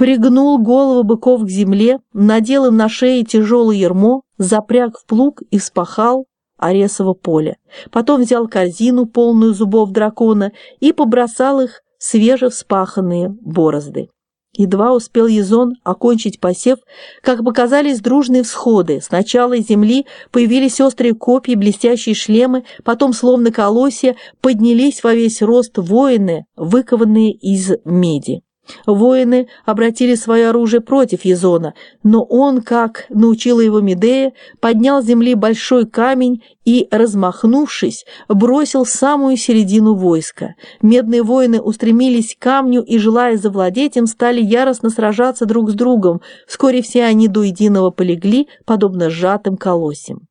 пригнул головы быков к земле, надел им на шеи тяжелое ермо, запряг в плуг и вспахал Аресово поле. Потом взял корзину, полную зубов дракона, и побросал их свежевспаханные борозды. Едва успел Езон окончить посев, как показались дружные всходы. Сначала из земли появились острые копья, блестящие шлемы, потом, словно колосья, поднялись во весь рост воины, выкованные из меди. Воины обратили свое оружие против Езона, но он, как научила его Медея, поднял с земли большой камень и, размахнувшись, бросил самую середину войска. Медные воины устремились к камню и, желая завладеть им, стали яростно сражаться друг с другом. Вскоре все они до единого полегли, подобно сжатым колосьям.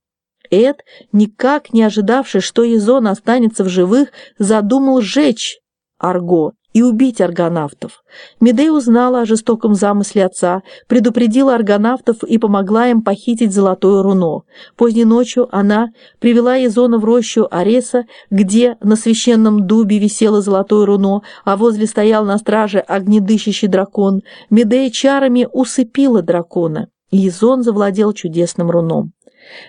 Эд, никак не ожидавший, что Езон останется в живых, задумал сжечь Арго и убить аргонавтов. Медея узнала о жестоком замысле отца, предупредила аргонавтов и помогла им похитить золотое руно. Поздней ночью она привела Езона в рощу Ареса, где на священном дубе висело золотое руно, а возле стоял на страже огнедыщащий дракон. Медея чарами усыпила дракона, и Езон завладел чудесным руном.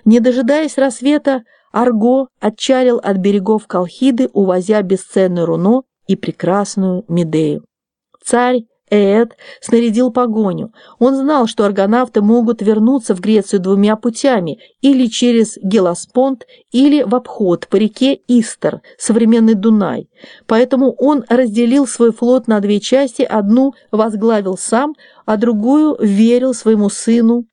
Не дожидаясь рассвета, Арго отчалил от берегов Колхиды, увозя бесценное руно и прекрасную Медею. Царь Эд снарядил погоню. Он знал, что аргонавты могут вернуться в Грецию двумя путями, или через Гелоспонд, или в обход по реке Истер, современный Дунай. Поэтому он разделил свой флот на две части, одну возглавил сам, а другую верил своему сыну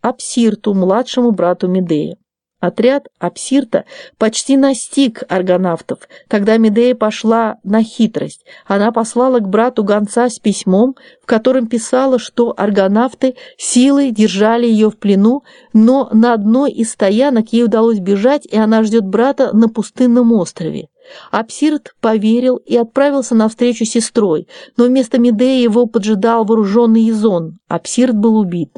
Апсирту, младшему брату Медея. Отряд Апсирта почти настиг аргонавтов. Тогда Медея пошла на хитрость. Она послала к брату гонца с письмом, в котором писала, что аргонавты силой держали ее в плену, но на одной из стоянок ей удалось бежать, и она ждет брата на пустынном острове. Апсирт поверил и отправился навстречу сестрой, но вместо Медеи его поджидал вооруженный Язон. Апсирт был убит.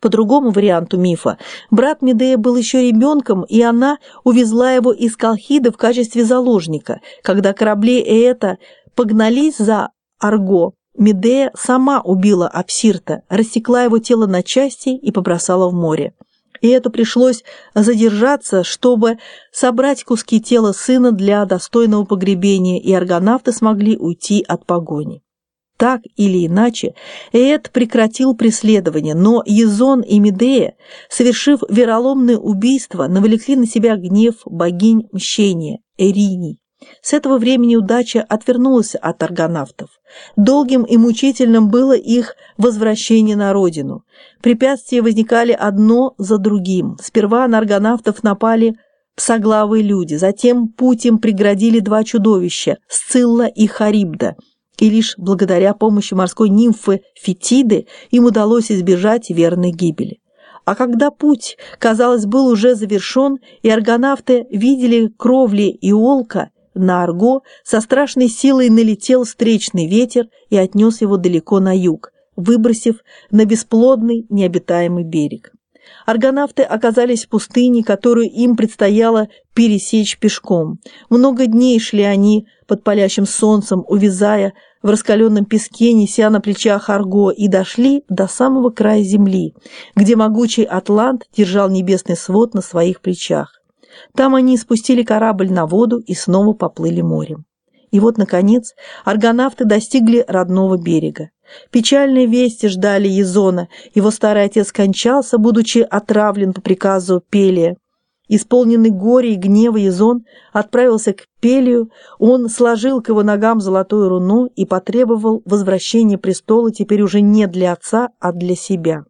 По другому варианту мифа, брат Медея был еще ребенком, и она увезла его из Колхида в качестве заложника. Когда корабли Ээта погнались за Арго, Медея сама убила Апсирта, рассекла его тело на части и побросала в море. И это пришлось задержаться, чтобы собрать куски тела сына для достойного погребения, и аргонавты смогли уйти от погони. Так или иначе, Эд прекратил преследование, но Езон и Медея, совершив вероломное убийство, навлекли на себя гнев богинь мщения, Эриней. С этого времени удача отвернулась от аргонавтов. Долгим и мучительным было их возвращение на родину. Препятствия возникали одно за другим. Сперва на аргонавтов напали псоглавые люди, затем путь им преградили два чудовища – Сцилла и Харибда – и лишь благодаря помощи морской нимфы Фетиды им удалось избежать верной гибели. А когда путь, казалось, был уже завершен, и аргонавты видели кровли и олка, на Арго со страшной силой налетел встречный ветер и отнес его далеко на юг, выбросив на бесплодный необитаемый берег. Аргонавты оказались в пустыне, которую им предстояло пересечь пешком. Много дней шли они под палящим солнцем, увязая в раскаленном песке, неся на плечах Арго, и дошли до самого края земли, где могучий Атлант держал небесный свод на своих плечах. Там они спустили корабль на воду и снова поплыли морем. И вот, наконец, аргонавты достигли родного берега. Печальные вести ждали Езона. Его старый отец скончался, будучи отравлен по приказу Пелия. Исполненный горя и гнева Езон отправился к Пелию, он сложил к его ногам золотое руно и потребовал возвращения престола теперь уже не для отца, а для себя.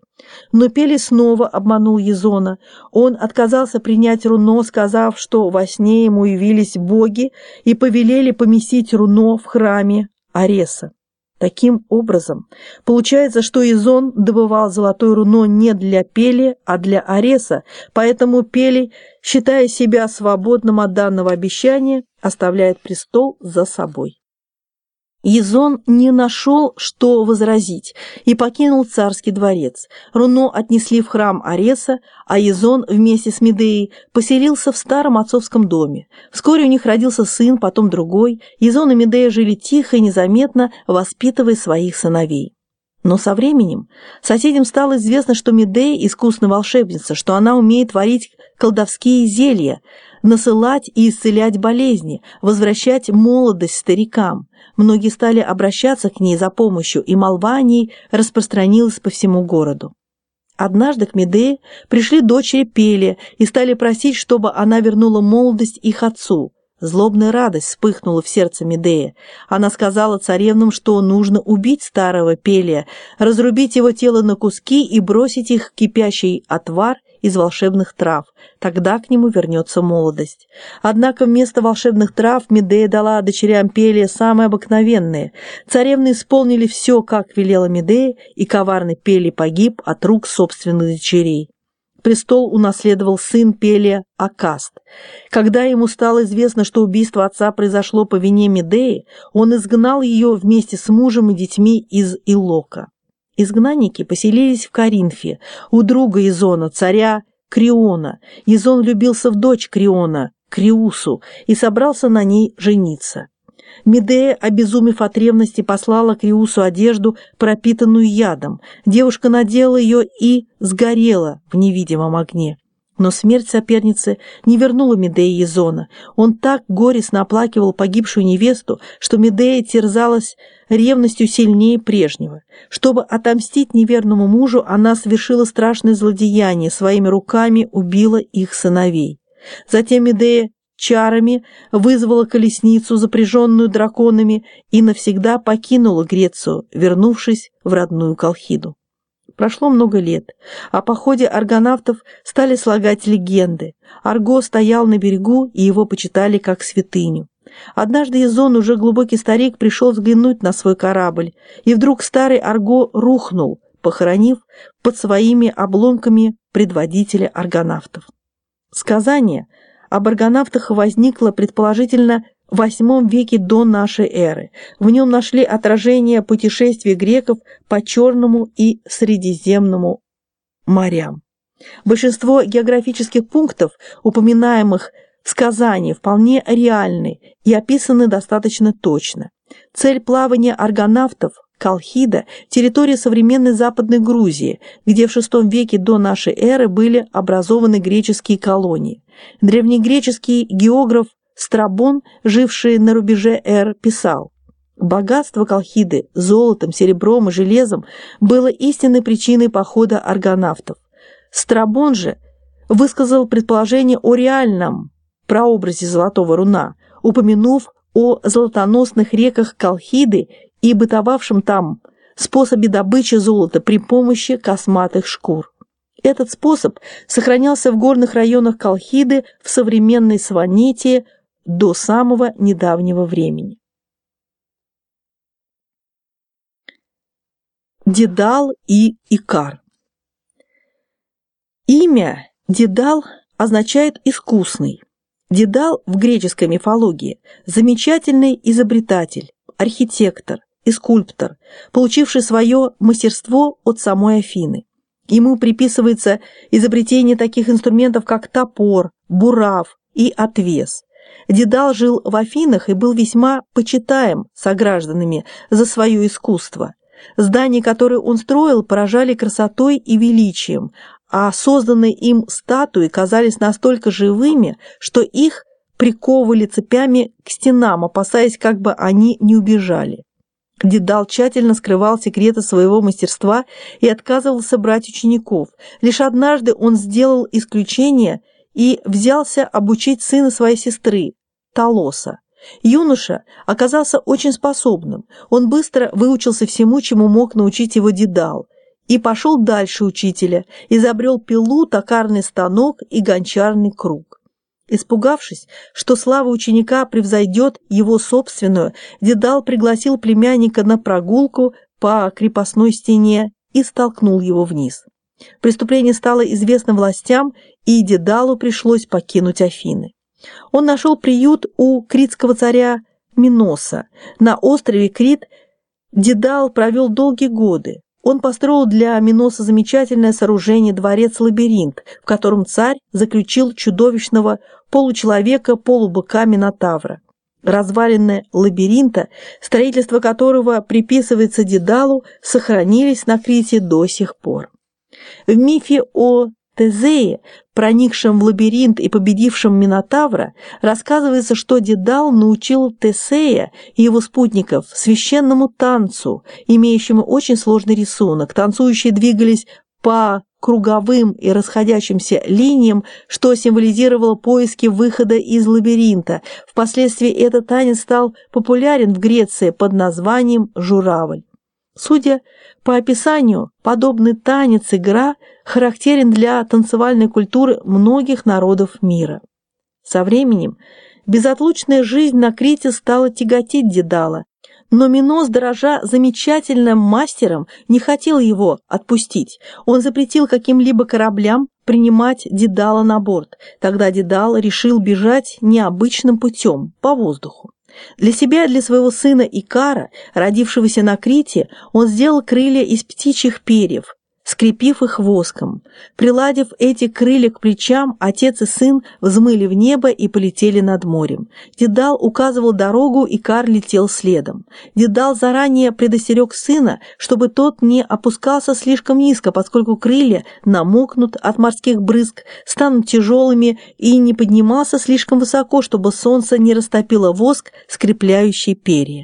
Но Пели снова обманул Езона. Он отказался принять руно, сказав, что во сне ему явились боги и повелели поместить руно в храме Ареса. Таким образом, получается, что Изон добывал золотое руно не для Пели, а для Ареса, поэтому Пели, считая себя свободным от данного обещания, оставляет престол за собой. Езон не нашел, что возразить, и покинул царский дворец. Руно отнесли в храм Ареса, а Езон вместе с Медеей поселился в старом отцовском доме. Вскоре у них родился сын, потом другой. Езон и Медея жили тихо и незаметно, воспитывая своих сыновей. Но со временем соседям стало известно, что Медея – искусная волшебница, что она умеет творить колдовские зелья, насылать и исцелять болезни, возвращать молодость старикам. Многие стали обращаться к ней за помощью, и молва о ней распространилась по всему городу. Однажды к Медее пришли дочери Пелия и стали просить, чтобы она вернула молодость их отцу – Злобная радость вспыхнула в сердце Медея. Она сказала царевнам, что нужно убить старого Пелия, разрубить его тело на куски и бросить их в кипящий отвар из волшебных трав. Тогда к нему вернется молодость. Однако вместо волшебных трав Медея дала дочерям Пелия самые обыкновенные. Царевны исполнили все, как велела Медея, и коварный Пелий погиб от рук собственных дочерей. Престол унаследовал сын Пелия Акаст. Когда ему стало известно, что убийство отца произошло по вине Медеи, он изгнал ее вместе с мужем и детьми из Илока. Изгнанники поселились в Каринфе, у друга Изона, царя Криона. Изон влюбился в дочь Криона, Криусу, и собрался на ней жениться. Медея, обезумев от ревности, послала Криусу одежду, пропитанную ядом. Девушка надела ее и сгорела в невидимом огне. Но смерть соперницы не вернула Медеи Езона. Он так горестно оплакивал погибшую невесту, что Медея терзалась ревностью сильнее прежнего. Чтобы отомстить неверному мужу, она совершила страшное злодеяние, своими руками убила их сыновей. Затем Медея чарами вызвала колесницу, запряженную драконами, и навсегда покинула Грецию, вернувшись в родную Колхиду. Прошло много лет. О походе аргонавтов стали слагать легенды. Арго стоял на берегу, и его почитали как святыню. Однажды Изон, уже глубокий старик, пришел взглянуть на свой корабль, и вдруг старый Арго рухнул, похоронив под своими обломками предводителя аргонавтов. Сказание об аргонавтах возникло предположительно в VIII веке до нашей эры. В нем нашли отражение путешествий греков по Черному и Средиземному морям. Большинство географических пунктов, упоминаемых в сказании, вполне реальны и описаны достаточно точно. Цель плавания аргонавтов Колхида – территория современной Западной Грузии, где в VI веке до нашей эры были образованы греческие колонии. Древнегреческий географ Страбон, живший на рубеже эр, писал Богатство Колхиды золотом, серебром и железом было истинной причиной похода аргонавтов. Страбон же высказал предположение о реальном прообразе золотого руна, упомянув о золотоносных реках Колхиды и бытовавшем там способе добычи золота при помощи косматых шкур. Этот способ сохранялся в горных районах Колхиды в современной Сванетии до самого недавнего времени. Дедал и Икар Имя Дедал означает «искусный». Дедал в греческой мифологии – замечательный изобретатель, архитектор и скульптор, получивший свое мастерство от самой Афины. Ему приписывается изобретение таких инструментов, как топор, бурав и отвес. Дедал жил в Афинах и был весьма почитаем согражданами за свое искусство. Здания, которые он строил, поражали красотой и величием, а созданные им статуи казались настолько живыми, что их приковывали цепями к стенам, опасаясь, как бы они не убежали. Дедал тщательно скрывал секреты своего мастерства и отказывался брать учеников. Лишь однажды он сделал исключение и взялся обучить сына своей сестры, Талоса. Юноша оказался очень способным. Он быстро выучился всему, чему мог научить его Дедал, и пошел дальше учителя, изобрел пилу, токарный станок и гончарный круг. Испугавшись, что слава ученика превзойдет его собственную, Дедал пригласил племянника на прогулку по крепостной стене и столкнул его вниз. Преступление стало известно властям, и Дедалу пришлось покинуть Афины. Он нашел приют у критского царя Миноса. На острове Крит Дедал провел долгие годы. Он построил для Миноса замечательное сооружение дворец-лабиринт, в котором царь заключил чудовищного получеловека-полубыка Минотавра. Развалины лабиринта, строительство которого приписывается Дедалу, сохранились на Крите до сих пор. В мифе о Тезее, проникшем в лабиринт и победившем Минотавра, рассказывается, что Дедал научил Тесея и его спутников священному танцу, имеющему очень сложный рисунок. Танцующие двигались по круговым и расходящимся линиям, что символизировало поиски выхода из лабиринта. Впоследствии этот танец стал популярен в Греции под названием «журавль». Судя по описанию, подобный танец-игра характерен для танцевальной культуры многих народов мира. Со временем безотлучная жизнь на Крите стала тяготить Дедала, но Минос, дорожа замечательным мастером, не хотел его отпустить. Он запретил каким-либо кораблям принимать Дедала на борт. Тогда Дедал решил бежать необычным путем, по воздуху. Для себя для своего сына Икара, родившегося на Крите, он сделал крылья из птичьих перьев, скрепив их воском. Приладив эти крылья к плечам, отец и сын взмыли в небо и полетели над морем. Дедал указывал дорогу, и Кар летел следом. Дедал заранее предостерег сына, чтобы тот не опускался слишком низко, поскольку крылья намокнут от морских брызг, станут тяжелыми и не поднимался слишком высоко, чтобы солнце не растопило воск, скрепляющий перья.